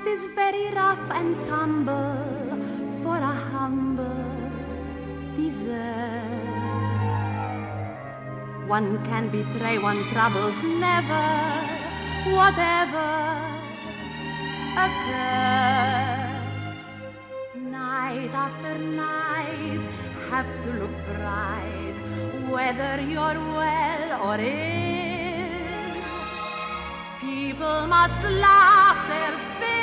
is very rough and tumble for a humble diseuse. One can betray one troubles never, whatever occurs. Night after night, have to look bright, whether you're well or ill. People must laugh their fill.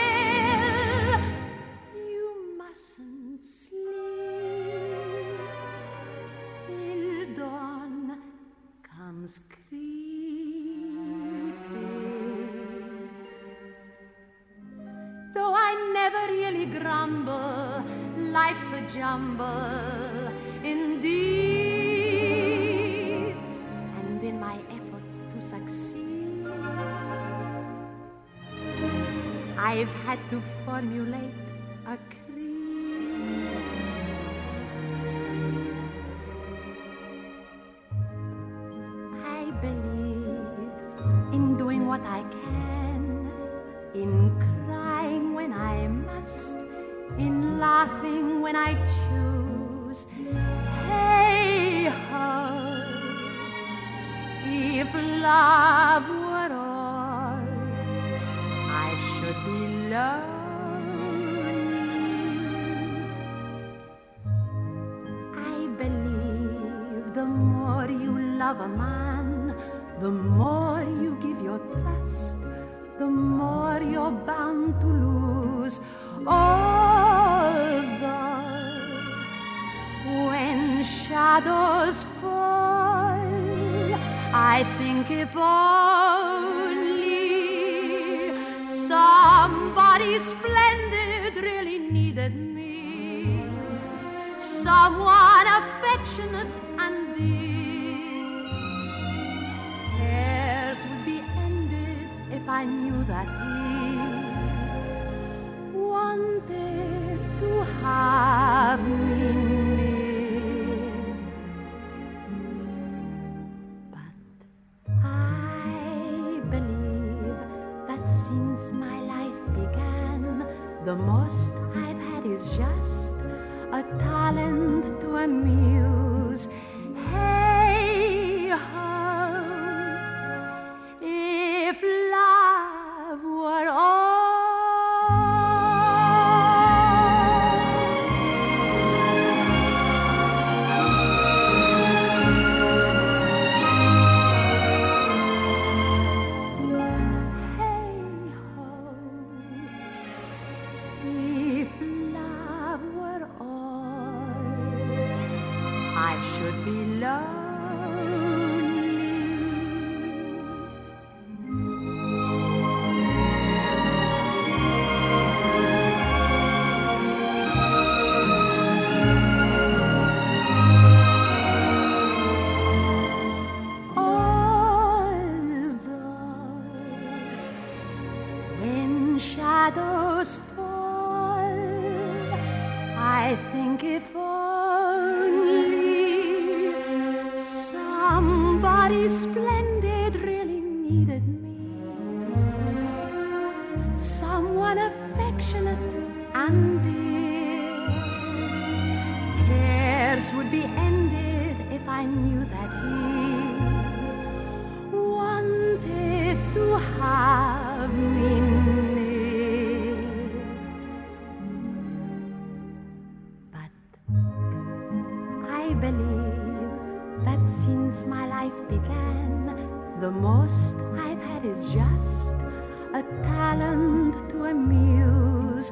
Really grumble, life's a jumble indeed. And in my efforts to succeed, I've had to formulate a creed. I believe in doing what I can, when I choose. Hey ho, if love were all, I should be lonely. I believe the more you love a man, the more you give your trust, the more you're bound to lose. Although shadows fall, I think if only somebody splendid really needed me, someone affectionate and dear. Cares would be ended if I knew that he the most I've had is just a talent to amuse. If love were all, I should be lonely. Although when shadows fall, I think if only somebody splendid really needed me, someone affectionate and dear. Cares would be ended if I knew that he since my life began, the most I've had is just a talent to amuse.